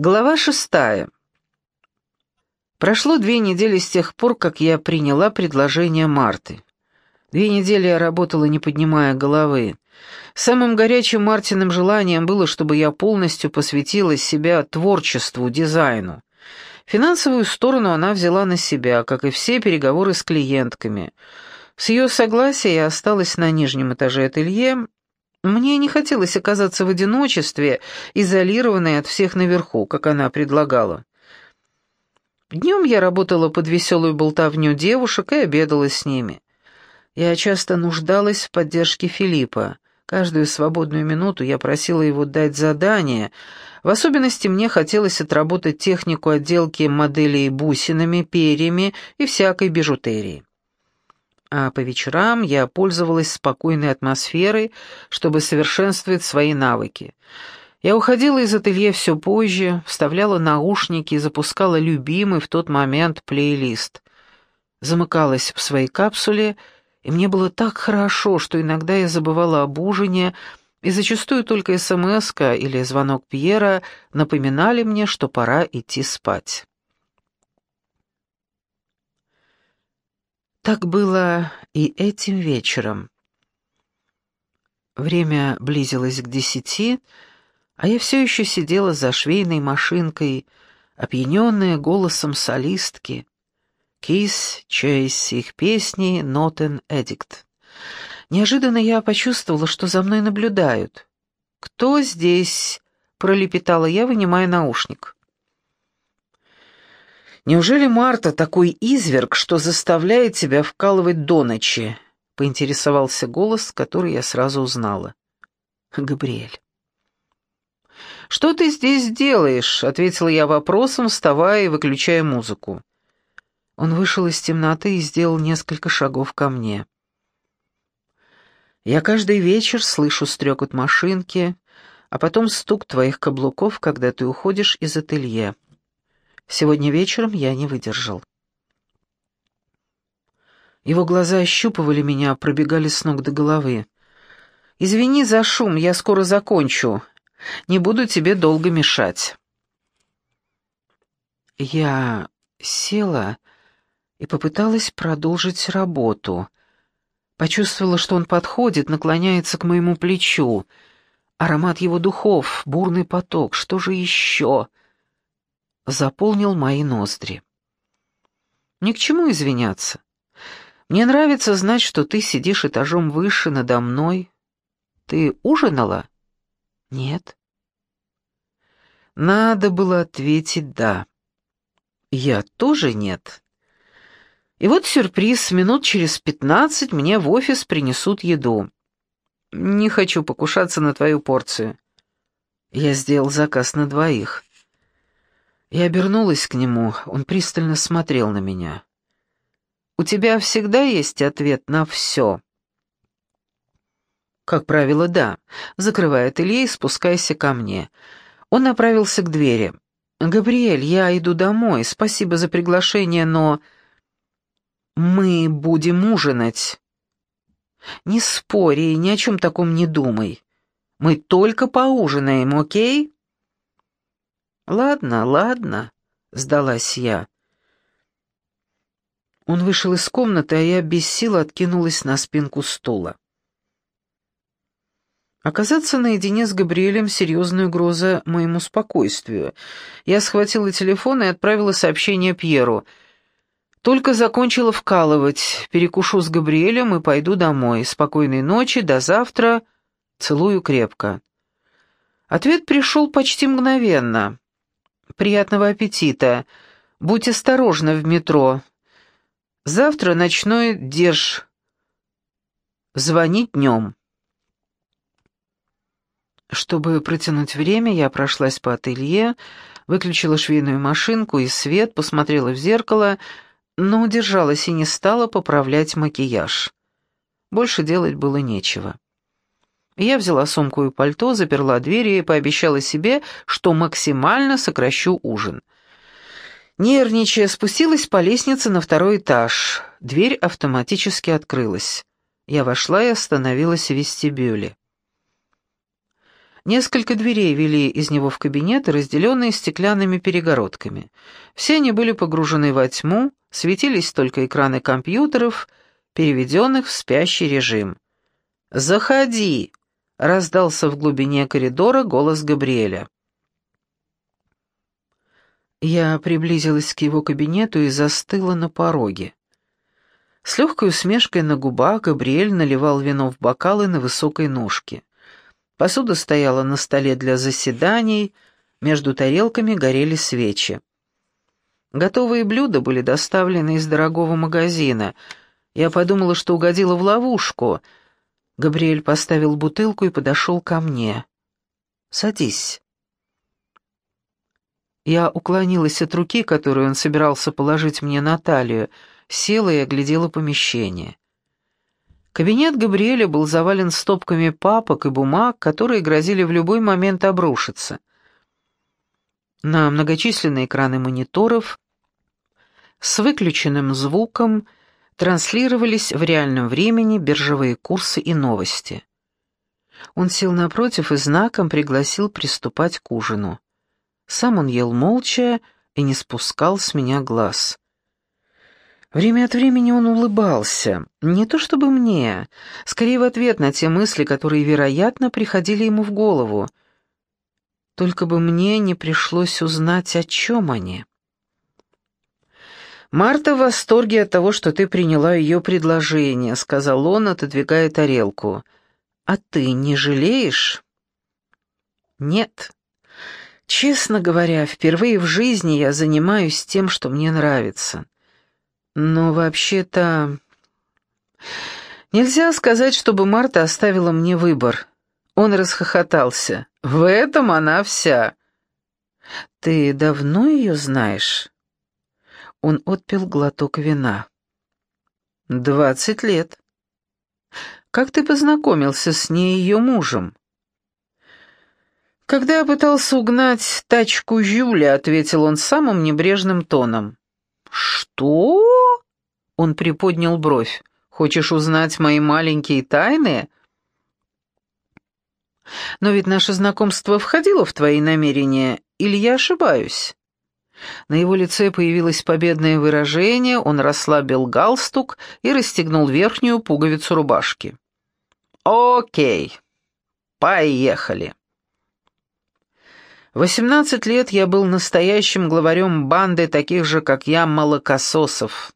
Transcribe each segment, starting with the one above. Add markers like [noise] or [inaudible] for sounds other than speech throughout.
Глава шестая. Прошло две недели с тех пор, как я приняла предложение Марты. Две недели я работала, не поднимая головы. Самым горячим Мартиным желанием было, чтобы я полностью посвятила себя творчеству, дизайну. Финансовую сторону она взяла на себя, как и все переговоры с клиентками. С ее согласия я осталась на нижнем этаже ателье, мне не хотелось оказаться в одиночестве, изолированной от всех наверху, как она предлагала. Днем я работала под веселую болтовню девушек и обедала с ними. Я часто нуждалась в поддержке Филиппа. Каждую свободную минуту я просила его дать задание. В особенности мне хотелось отработать технику отделки моделей бусинами, перьями и всякой бижутерией а по вечерам я пользовалась спокойной атмосферой, чтобы совершенствовать свои навыки. Я уходила из ателье все позже, вставляла наушники и запускала любимый в тот момент плейлист. Замыкалась в своей капсуле, и мне было так хорошо, что иногда я забывала об ужине, и зачастую только смс или звонок Пьера напоминали мне, что пора идти спать. Так было и этим вечером. Время близилось к десяти, а я все еще сидела за швейной машинкой, опьяненная голосом солистки. Кис, Чейз, их песни «Нотен Эдикт». Неожиданно я почувствовала, что за мной наблюдают. «Кто здесь?» — пролепетала я, вынимая наушник. «Неужели Марта такой изверг, что заставляет тебя вкалывать до ночи?» — поинтересовался голос, который я сразу узнала. «Габриэль». «Что ты здесь делаешь?» — ответила я вопросом, вставая и выключая музыку. Он вышел из темноты и сделал несколько шагов ко мне. «Я каждый вечер слышу стрекот машинки, а потом стук твоих каблуков, когда ты уходишь из ателье». Сегодня вечером я не выдержал. Его глаза ощупывали меня, пробегали с ног до головы. «Извини за шум, я скоро закончу. Не буду тебе долго мешать». Я села и попыталась продолжить работу. Почувствовала, что он подходит, наклоняется к моему плечу. Аромат его духов, бурный поток, что же еще? Заполнил мои ноздри. Ни к чему извиняться. Мне нравится знать, что ты сидишь этажом выше надо мной. Ты ужинала? Нет. Надо было ответить «да». Я тоже нет. И вот сюрприз, минут через пятнадцать мне в офис принесут еду. Не хочу покушаться на твою порцию. Я сделал заказ на двоих. Я обернулась к нему, он пристально смотрел на меня. «У тебя всегда есть ответ на все?» «Как правило, да. Закрывай ателье и спускайся ко мне». Он направился к двери. «Габриэль, я иду домой. Спасибо за приглашение, но...» «Мы будем ужинать». «Не спори, ни о чем таком не думай. Мы только поужинаем, окей?» «Ладно, ладно», — сдалась я. Он вышел из комнаты, а я без сил откинулась на спинку стула. Оказаться наедине с Габриэлем — серьезная угроза моему спокойствию. Я схватила телефон и отправила сообщение Пьеру. «Только закончила вкалывать. Перекушу с Габриэлем и пойду домой. Спокойной ночи, до завтра. Целую крепко». Ответ пришел почти мгновенно. Приятного аппетита. Будь осторожна в метро. Завтра ночной держ. Звонить днем. Чтобы протянуть время, я прошлась по ателье, выключила швейную машинку и свет, посмотрела в зеркало, но удержалась и не стала поправлять макияж. Больше делать было нечего. Я взяла сумку и пальто, заперла двери и пообещала себе, что максимально сокращу ужин. Нервничая, спустилась по лестнице на второй этаж. Дверь автоматически открылась. Я вошла и остановилась в вестибюле. Несколько дверей вели из него в кабинет, разделенные стеклянными перегородками. Все они были погружены во тьму, светились только экраны компьютеров, переведенных в спящий режим. «Заходи!» — раздался в глубине коридора голос Габриэля. Я приблизилась к его кабинету и застыла на пороге. С легкой усмешкой на губах Габриэль наливал вино в бокалы на высокой ножке. Посуда стояла на столе для заседаний, между тарелками горели свечи. Готовые блюда были доставлены из дорогого магазина. Я подумала, что угодила в ловушку. Габриэль поставил бутылку и подошел ко мне. «Садись». Я уклонилась от руки, которую он собирался положить мне на талию, села и оглядела помещение. Кабинет Габриэля был завален стопками папок и бумаг, которые грозили в любой момент обрушиться. На многочисленные экраны мониторов с выключенным звуком транслировались в реальном времени биржевые курсы и новости. Он сел напротив и знаком пригласил приступать к ужину. Сам он ел молча и не спускал с меня глаз. Время от времени он улыбался, не то чтобы мне, скорее в ответ на те мысли, которые, вероятно, приходили ему в голову. Только бы мне не пришлось узнать, о чем они. «Марта в восторге от того, что ты приняла ее предложение», — сказал он, отодвигая тарелку. «А ты не жалеешь?» «Нет. Честно говоря, впервые в жизни я занимаюсь тем, что мне нравится». Но вообще-то... Нельзя сказать, чтобы Марта оставила мне выбор. Он расхохотался. В этом она вся. Ты давно ее знаешь? Он отпил глоток вина. Двадцать лет. Как ты познакомился с ней и ее мужем? Когда я пытался угнать тачку Жюля, ответил он самым небрежным тоном. Что? Он приподнял бровь. «Хочешь узнать мои маленькие тайны?» «Но ведь наше знакомство входило в твои намерения, или я ошибаюсь?» На его лице появилось победное выражение, он расслабил галстук и расстегнул верхнюю пуговицу рубашки. «Окей, поехали». Восемнадцать лет я был настоящим главарем банды таких же, как я, молокососов.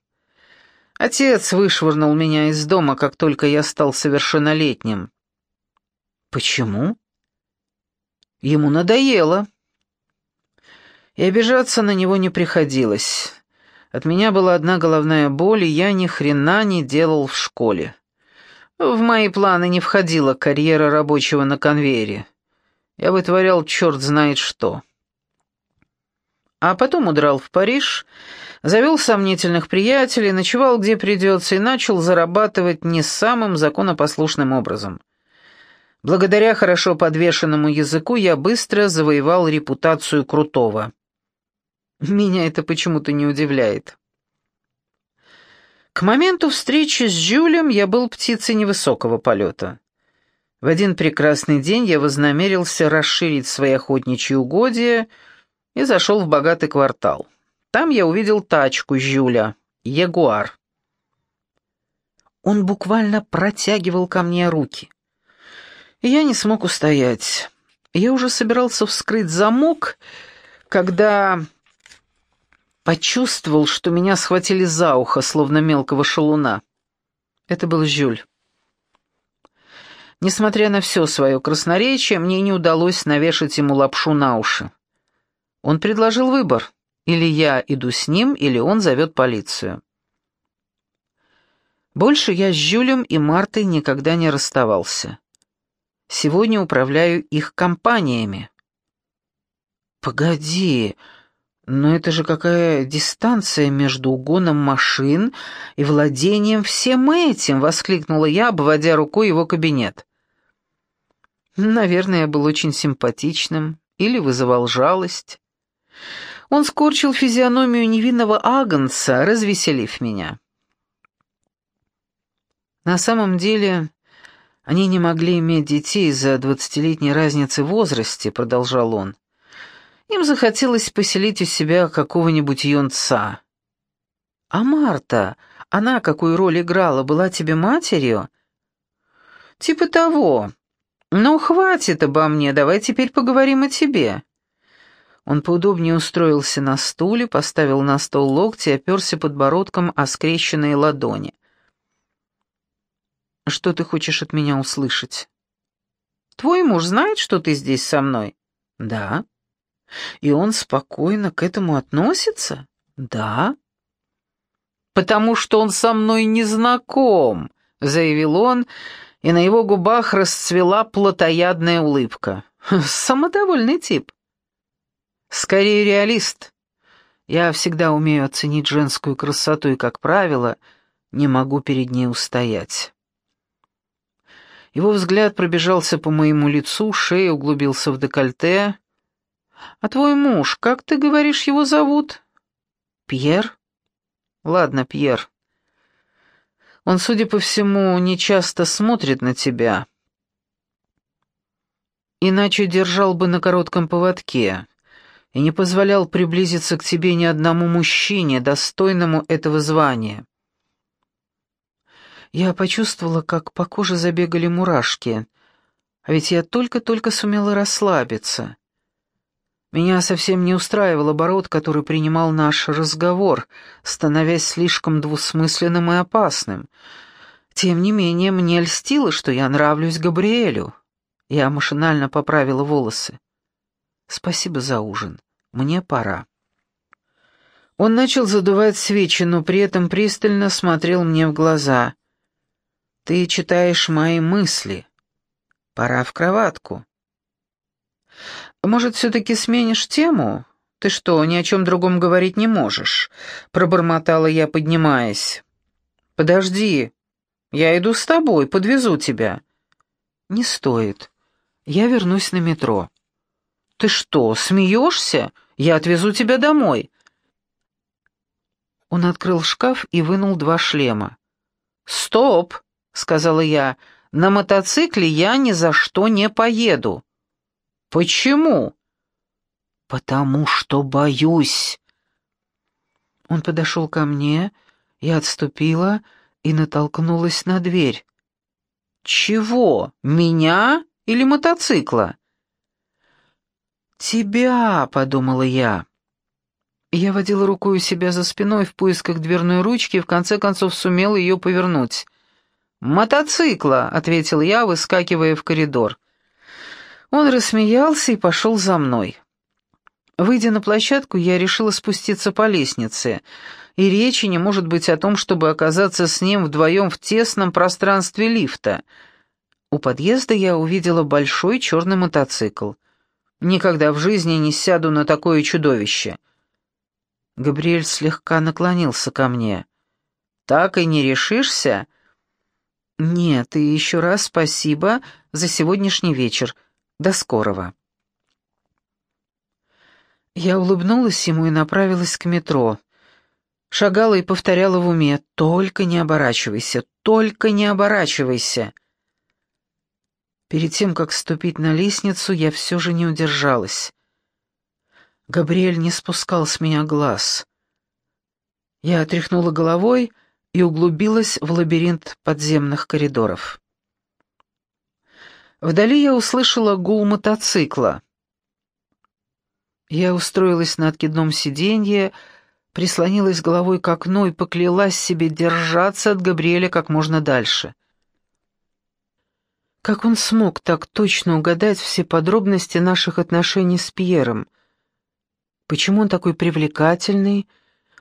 Отец вышвырнул меня из дома, как только я стал совершеннолетним. Почему? Ему надоело. И обижаться на него не приходилось. От меня была одна головная боль, и я ни хрена не делал в школе. В мои планы не входила карьера рабочего на конвейере. Я вытворял черт знает что. А потом удрал в Париж завел сомнительных приятелей, ночевал где придется и начал зарабатывать не самым законопослушным образом. Благодаря хорошо подвешенному языку я быстро завоевал репутацию крутого. Меня это почему-то не удивляет. К моменту встречи с Жюлем я был птицей невысокого полета. В один прекрасный день я вознамерился расширить свои охотничьи угодья и зашел в богатый квартал. Там я увидел тачку Жюля, Ягуар. Он буквально протягивал ко мне руки. Я не смог устоять. Я уже собирался вскрыть замок, когда почувствовал, что меня схватили за ухо, словно мелкого шалуна. Это был Жюль. Несмотря на все свое красноречие, мне не удалось навешать ему лапшу на уши. Он предложил выбор или я иду с ним, или он зовет полицию. Больше я с Жюлем и Мартой никогда не расставался. Сегодня управляю их компаниями. Погоди, но это же какая дистанция между угоном машин и владением всем этим, воскликнула я, обводя рукой его кабинет. Наверное, я был очень симпатичным или вызывал жалость. Он скорчил физиономию невинного агнца, развеселив меня. На самом деле, Они не могли иметь детей из-за двадцатилетней разницы в возрасте, продолжал он. Им захотелось поселить у себя какого-нибудь юнца. А Марта, она какую роль играла, была тебе матерью? Типа того. Ну, хватит обо мне, давай теперь поговорим о тебе. Он поудобнее устроился на стуле, поставил на стол локти и оперся подбородком о скрещенные ладони. «Что ты хочешь от меня услышать?» «Твой муж знает, что ты здесь со мной?» «Да». «И он спокойно к этому относится?» «Да». «Потому что он со мной не знаком», — заявил он, и на его губах расцвела плотоядная улыбка. [laughs] «Самодовольный тип». «Скорее реалист. Я всегда умею оценить женскую красоту и, как правило, не могу перед ней устоять». Его взгляд пробежался по моему лицу, шея углубился в декольте. «А твой муж, как ты говоришь, его зовут?» «Пьер?» «Ладно, Пьер. Он, судя по всему, не часто смотрит на тебя. Иначе держал бы на коротком поводке и не позволял приблизиться к тебе ни одному мужчине, достойному этого звания. Я почувствовала, как по коже забегали мурашки. А ведь я только-только сумела расслабиться. Меня совсем не устраивал оборот, который принимал наш разговор, становясь слишком двусмысленным и опасным. Тем не менее, мне льстило, что я нравлюсь Габриэлю. Я машинально поправила волосы. «Спасибо за ужин. Мне пора». Он начал задувать свечи, но при этом пристально смотрел мне в глаза. Ты читаешь мои мысли. Пора в кроватку. Может, все-таки сменишь тему? Ты что, ни о чем другом говорить не можешь? Пробормотала я, поднимаясь. Подожди. Я иду с тобой, подвезу тебя. Не стоит. Я вернусь на метро. Ты что, смеешься? Я отвезу тебя домой. Он открыл шкаф и вынул два шлема. «Стоп!» — сказала я, — «на мотоцикле я ни за что не поеду». «Почему?» «Потому что боюсь». Он подошел ко мне, я отступила и натолкнулась на дверь. «Чего? Меня или мотоцикла?» «Тебя», — подумала я. Я водила рукой у себя за спиной в поисках дверной ручки и в конце концов сумела ее повернуть. «Мотоцикла», — ответил я, выскакивая в коридор. Он рассмеялся и пошел за мной. Выйдя на площадку, я решила спуститься по лестнице, и речи не может быть о том, чтобы оказаться с ним вдвоем в тесном пространстве лифта. У подъезда я увидела большой черный мотоцикл. Никогда в жизни не сяду на такое чудовище. Габриэль слегка наклонился ко мне. «Так и не решишься?» «Нет, и еще раз спасибо за сегодняшний вечер. До скорого». Я улыбнулась ему и направилась к метро. Шагала и повторяла в уме «Только не оборачивайся, только не оборачивайся». Перед тем, как ступить на лестницу, я все же не удержалась. Габриэль не спускал с меня глаз. Я отряхнула головой и углубилась в лабиринт подземных коридоров. Вдали я услышала гул мотоцикла. Я устроилась на откидном сиденье, прислонилась головой к окну и поклялась себе держаться от Габриэля как можно дальше. Как он смог так точно угадать все подробности наших отношений с Пьером? Почему он такой привлекательный,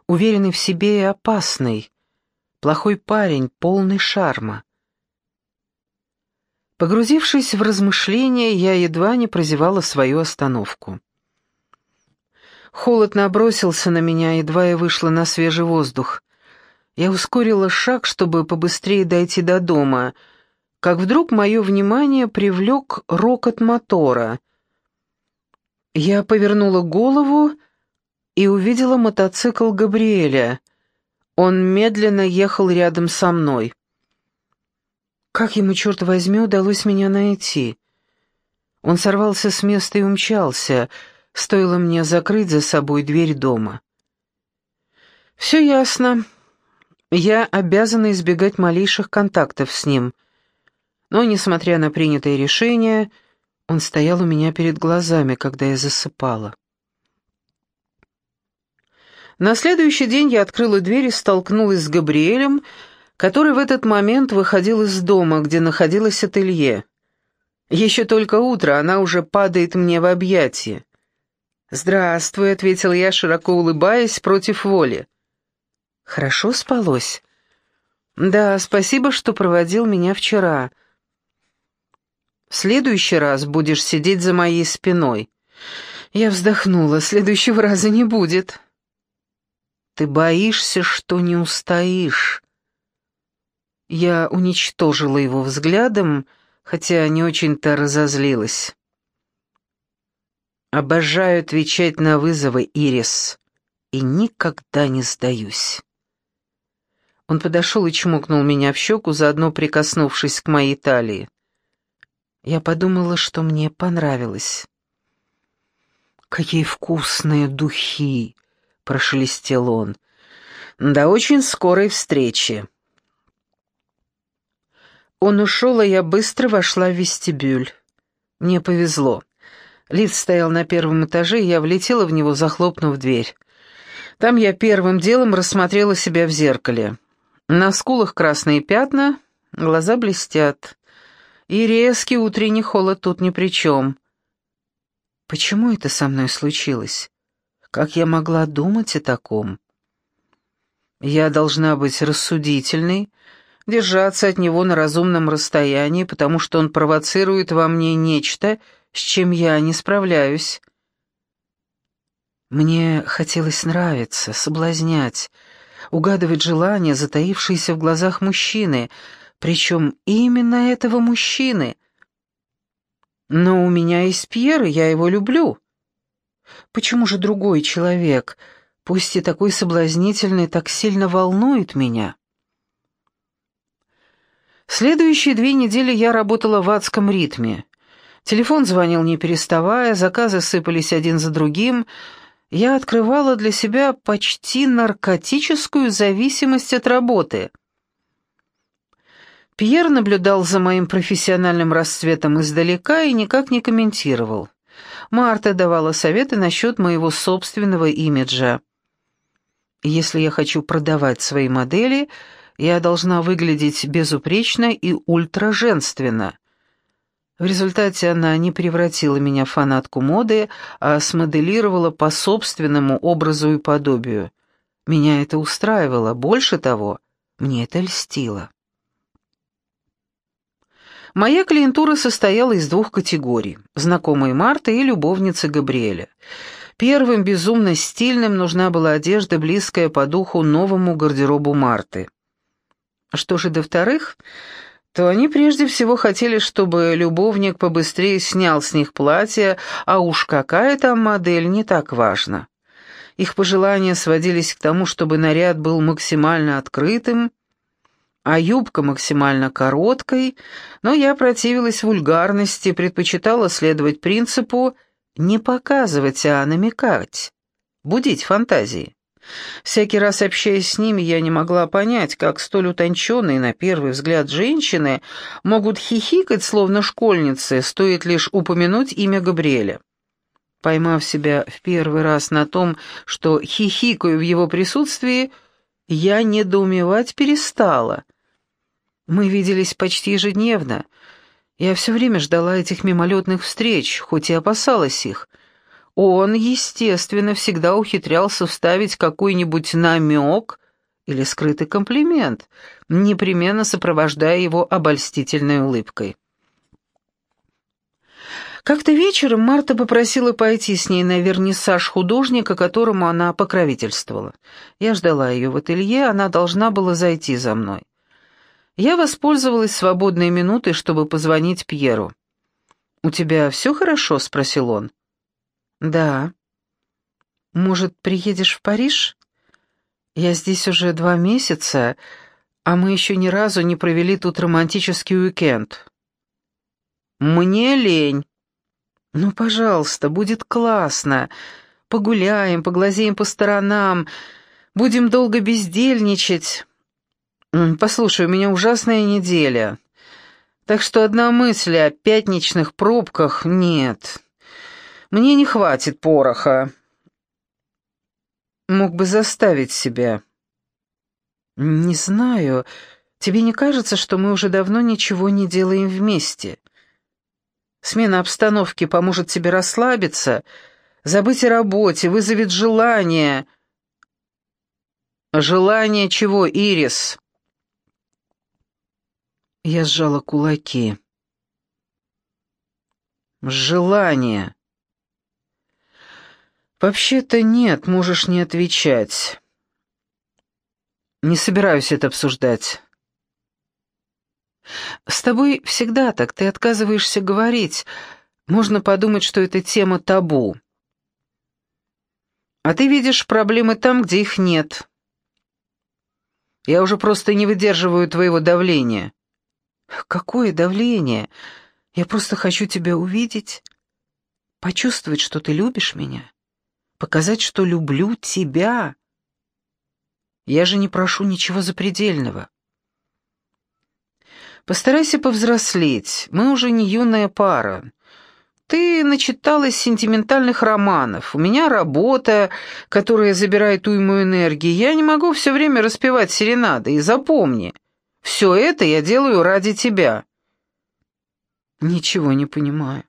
уверенный в себе и опасный? Плохой парень, полный шарма. Погрузившись в размышления, я едва не прозевала свою остановку. Холод набросился на меня, едва я вышла на свежий воздух. Я ускорила шаг, чтобы побыстрее дойти до дома, как вдруг мое внимание привлек рокот мотора. Я повернула голову и увидела мотоцикл Габриэля — он медленно ехал рядом со мной. Как ему, черт возьми, удалось меня найти? Он сорвался с места и умчался, стоило мне закрыть за собой дверь дома. Все ясно. Я обязана избегать малейших контактов с ним. Но, несмотря на принятое решение, он стоял у меня перед глазами, когда я засыпала. На следующий день я открыла дверь и столкнулась с Габриэлем, который в этот момент выходил из дома, где находилось ателье. Еще только утро, она уже падает мне в объятия. «Здравствуй», — ответил я, широко улыбаясь, против воли. «Хорошо спалось?» «Да, спасибо, что проводил меня вчера. В следующий раз будешь сидеть за моей спиной». Я вздохнула, следующего раза не будет. «Ты боишься, что не устоишь?» Я уничтожила его взглядом, — хотя не очень-то разозлилась. Обожаю отвечать на вызовы, Ирис, и никогда не сдаюсь. Он подошел и чмокнул меня в щеку, заодно прикоснувшись к моей талии. Я подумала, что мне понравилось. «Какие вкусные духи!» — прошелестел он. «До очень скорой встречи!» Он ушел, а я быстро вошла в вестибюль. Мне повезло. Лифт стоял на первом этаже, и я влетела в него, захлопнув дверь. Там я первым делом рассмотрела себя в зеркале. На скулах красные пятна, глаза блестят. И резкий утренний холод тут ни при чем. Почему это со мной случилось? Как я могла думать о таком? Я должна быть рассудительной, держаться от него на разумном расстоянии, потому что он провоцирует во мне нечто, с чем я не справляюсь. Мне хотелось нравиться, соблазнять, угадывать желания, затаившиеся в глазах мужчины, причем именно этого мужчины. Но у меня есть Пьер, и я его люблю. Почему же другой человек, пусть и такой соблазнительный, так сильно волнует меня?» Следующие две недели я работала в адском ритме. Телефон звонил не переставая, заказы сыпались один за другим. Я открывала для себя почти наркотическую зависимость от работы. Пьер наблюдал за моим профессиональным расцветом издалека и никак не комментировал. Марта давала советы насчет моего собственного имиджа. Если я хочу продавать свои модели – я должна выглядеть безупречно и ультраженственно. В результате она не превратила меня в фанатку моды, а смоделировала по собственному образу и подобию. Меня это устраивало, больше того, мне это льстило. Моя клиентура состояла из двух категорий – знакомые Марты и любовницы Габриэля. Первым безумно стильным нужна была одежда, близкая по духу новому гардеробу Марты – что же до вторых, то они прежде всего хотели, чтобы любовник побыстрее снял с них платье, а уж какая там модель, не так важно. Их пожелания сводились к тому, чтобы наряд был максимально открытым, а юбка максимально короткой, но я противилась вульгарности, предпочитала следовать принципу «не показывать, а намекать», будить фантазии. Всякий раз общаясь с ними, я не могла понять, как столь утонченные на первый взгляд женщины могут хихикать, словно школьницы, стоит лишь упомянуть имя Габриэля. Поймав себя в первый раз на том, что хихикаю в его присутствии, я недоумевать перестала. Мы виделись почти ежедневно. Я все время ждала этих мимолетных встреч, хоть и опасалась их — он, естественно, всегда ухитрялся вставить какой-нибудь намек или скрытый комплимент, непременно сопровождая его обольстительной улыбкой. Как-то вечером Марта попросила пойти с ней на вернисаж художника, которому она покровительствовала. Я ждала ее в ателье, она должна была зайти за мной. Я воспользовалась свободной минутой, чтобы позвонить Пьеру. «У тебя все хорошо?» — спросил он. «Да». «Может, приедешь в Париж? Я здесь уже два месяца, А мы еще ни разу не провели тут романтический уикенд. Мне лень. Ну, пожалуйста, будет классно. Погуляем, поглазеем по сторонам, будем долго бездельничать. Послушай, у меня ужасная неделя. Так что одна мысль о пятничных пробках нет. Мне не хватит пороха. Мог бы заставить себя. Не знаю. Тебе не кажется, что мы уже давно ничего не делаем вместе? Смена обстановки поможет тебе расслабиться, забыть о работе, вызовет желание. Желание чего, Ирис? Я сжала кулаки. Желание. Вообще-то нет, можешь не отвечать. Не собираюсь это обсуждать. С тобой всегда так, ты отказываешься говорить. Можно подумать, что эта тема табу. А ты видишь проблемы там, где их нет. Я уже просто не выдерживаю твоего давления. Какое давление? Я просто хочу тебя увидеть, почувствовать, что ты любишь меня, показать, что люблю тебя. Я же не прошу ничего запредельного. Постарайся повзрослеть, мы уже не юная пара. Ты начиталась сентиментальных романов, у меня работа, которая забирает уйму энергии. Я не могу все время распевать серенады, и запомни, все это я делаю ради тебя». «Ничего не понимаю».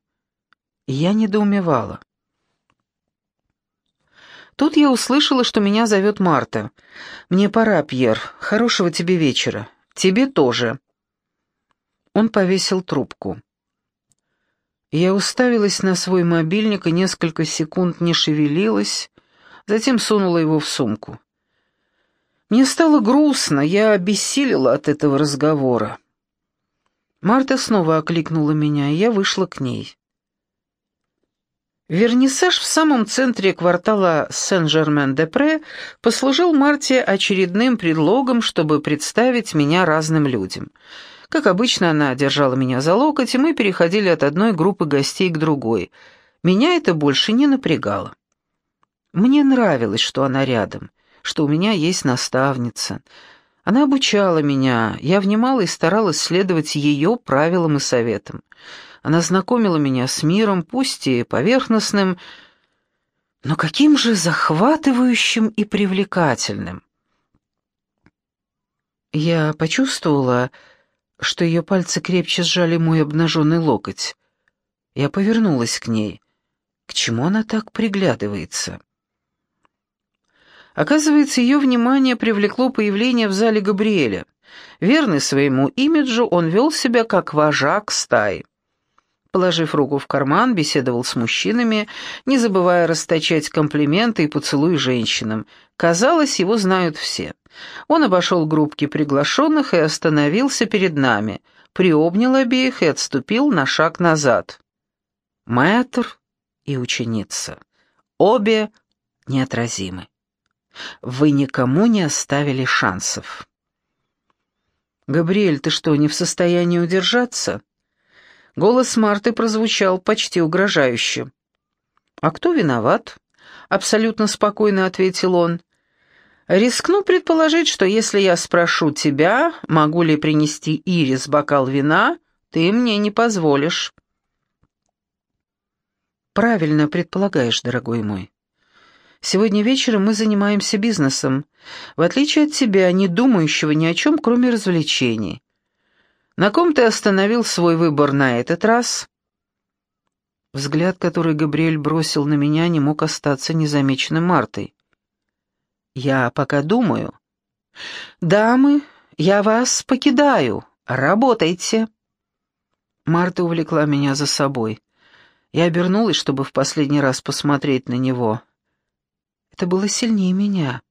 Я недоумевала. Тут я услышала, что меня зовет Марта. «Мне пора, Пьер. Хорошего тебе вечера. Тебе тоже». Он повесил трубку. Я уставилась на свой мобильник и несколько секунд не шевелилась, затем сунула его в сумку. Мне стало грустно, я обессилила от этого разговора. Марта снова окликнула меня, и я вышла к ней. Вернисаж в самом центре квартала Сен-Жермен-де-Пре послужил Марте очередным предлогом, чтобы представить меня разным людям. Как обычно, она держала меня за локоть, и мы переходили от одной группы гостей к другой. Меня это больше не напрягало. Мне нравилось, что она рядом — что у меня есть наставница. Она обучала меня, я внимала и старалась следовать ее правилам и советам. Она знакомила меня с миром, пусть и поверхностным, но каким же захватывающим и привлекательным. Я почувствовала, что ее пальцы крепче сжали мой обнаженный локоть. Я повернулась к ней. К чему она так приглядывается? Оказывается, ее внимание привлекло появление в зале Габриэля. Верный своему имиджу, он вел себя как вожак стаи. Положив руку в карман, беседовал с мужчинами, не забывая расточать комплименты и поцелуй женщинам. Казалось, его знают все. Он обошел группки приглашенных и остановился перед нами, приобнял обеих и отступил на шаг назад. Мэтр и ученица. Обе неотразимы. Вы никому не оставили шансов. «Габриэль, ты что, не в состоянии удержаться?» Голос Марты прозвучал почти угрожающе. «А кто виноват?» — абсолютно спокойно ответил он. «Рискну предположить, что если я спрошу тебя, могу ли принести Ирис бокал вина, ты мне не позволишь». «Правильно предполагаешь, дорогой мой. Сегодня вечером мы занимаемся бизнесом, в отличие от тебя, не думающего ни о чем, кроме развлечений. На ком ты остановил свой выбор на этот раз?» Взгляд, который Габриэль бросил на меня, не мог остаться незамеченным Мартой. «Я пока думаю». «Дамы, я вас покидаю. Работайте». Марта увлекла меня за собой. Я обернулась, чтобы в последний раз посмотреть на него. Это было сильнее меня.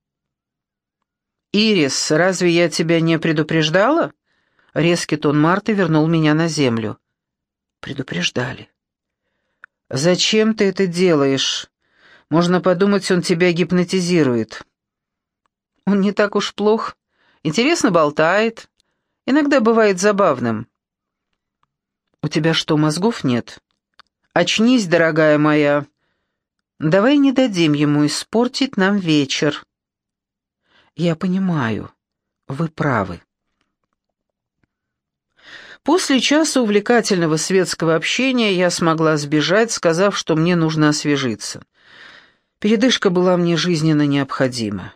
«Ирис, разве я тебя не предупреждала?» Резкий тон Марты вернул меня на землю. «Предупреждали». «Зачем ты это делаешь? Можно подумать, он тебя гипнотизирует». «Он не так уж плох. Интересно болтает. Иногда бывает забавным. У тебя что, мозгов нет? Очнись, дорогая моя. Давай не дадим ему испортить нам вечер. Я понимаю. Вы правы. После часа увлекательного светского общения я смогла сбежать, сказав, что мне нужно освежиться. Передышка была мне жизненно необходима.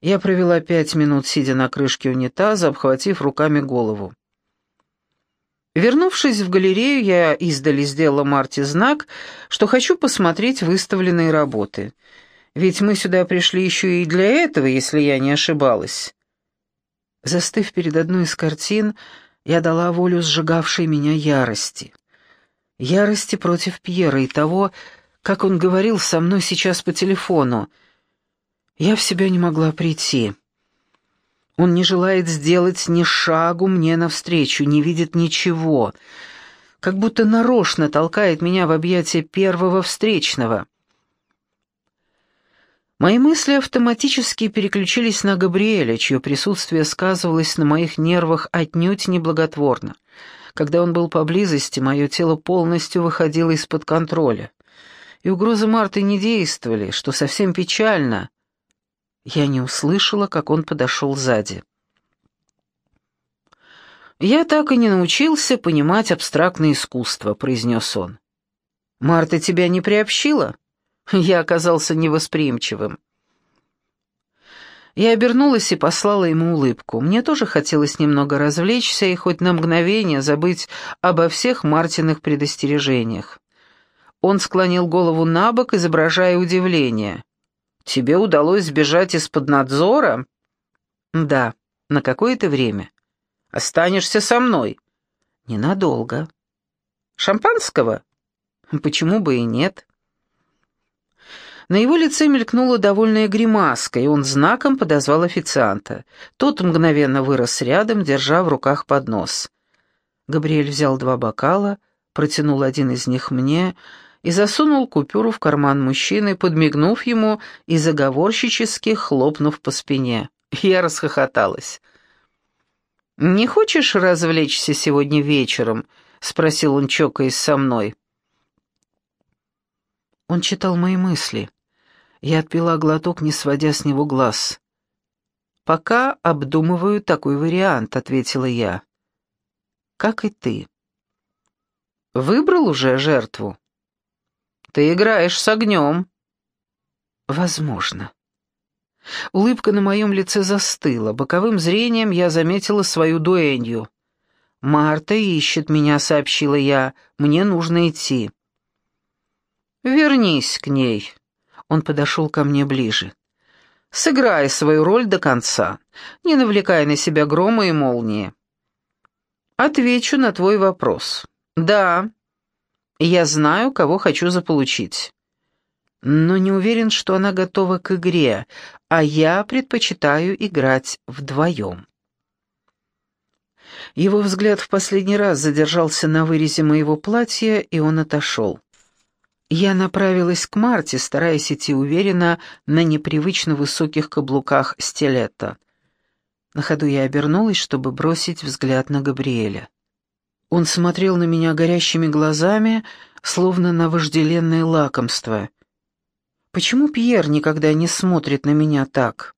Я провела пять минут, сидя на крышке унитаза, обхватив руками голову. Вернувшись в галерею, я издали сделала Марте знак, что хочу посмотреть выставленные работы. Ведь мы сюда пришли еще и для этого, если я не ошибалась. Застыв перед одной из картин, я дала волю сжигавшей меня ярости. Ярости против Пьера и того, как он говорил со мной сейчас по телефону. Я в себя не могла прийти. Он не желает сделать ни шагу мне навстречу, не видит ничего, как будто нарочно толкает меня в объятия первого встречного. Мои мысли автоматически переключились на Габриэля, чье присутствие сказывалось на моих нервах отнюдь неблаготворно. Когда он был поблизости, мое тело полностью выходило из-под контроля. И угрозы Марты не действовали, что совсем печально. Я не услышала, как он подошел сзади. «Я так и не научился понимать абстрактное искусство», — произнес он. «Марта тебя не приобщила?» Я оказался невосприимчивым. Я обернулась и послала ему улыбку. Мне тоже хотелось немного развлечься и хоть на мгновение забыть обо всех Мартиных предостережениях. Он склонил голову на бок, изображая удивление. Тебе удалось сбежать из-под надзора? Да, на какое-то время. Останешься со мной? Ненадолго. Шампанского? Почему бы и нет? На его лице мелькнула довольная гримаска, и он знаком подозвал официанта. Тот мгновенно вырос рядом, держа в руках поднос. Габриэль взял два бокала, протянул один из них мне — и засунул купюру в карман мужчины, подмигнув ему и заговорщически хлопнув по спине. Я расхохоталась. «Не хочешь развлечься сегодня вечером?» — спросил он, чокаясь со мной. Он читал мои мысли. Я отпила глоток, не сводя с него глаз. «Пока обдумываю такой вариант», — ответила я. «Как и ты». «Выбрал уже жертву?» Ты играешь с огнем». «Возможно». Улыбка на моем лице застыла. Боковым зрением я заметила свою дуэнью. «Марта ищет меня», — сообщила я. «Мне нужно идти». «Вернись к ней». Он подошел ко мне ближе. «Сыграй свою роль до конца, не навлекая на себя грома и молнии». «Отвечу на твой вопрос. Да, я знаю, кого хочу заполучить. Но не уверен, что она готова к игре, а я предпочитаю играть вдвоем. Его взгляд в последний раз задержался на вырезе моего платья, и он отошел. Я направилась к Марте, стараясь идти уверенно на непривычно высоких каблуках стилета. На ходу я обернулась, чтобы бросить взгляд на Габриэля. Он смотрел на меня горящими глазами, словно на вожделенное лакомство. Почему Пьер никогда не смотрит на меня так?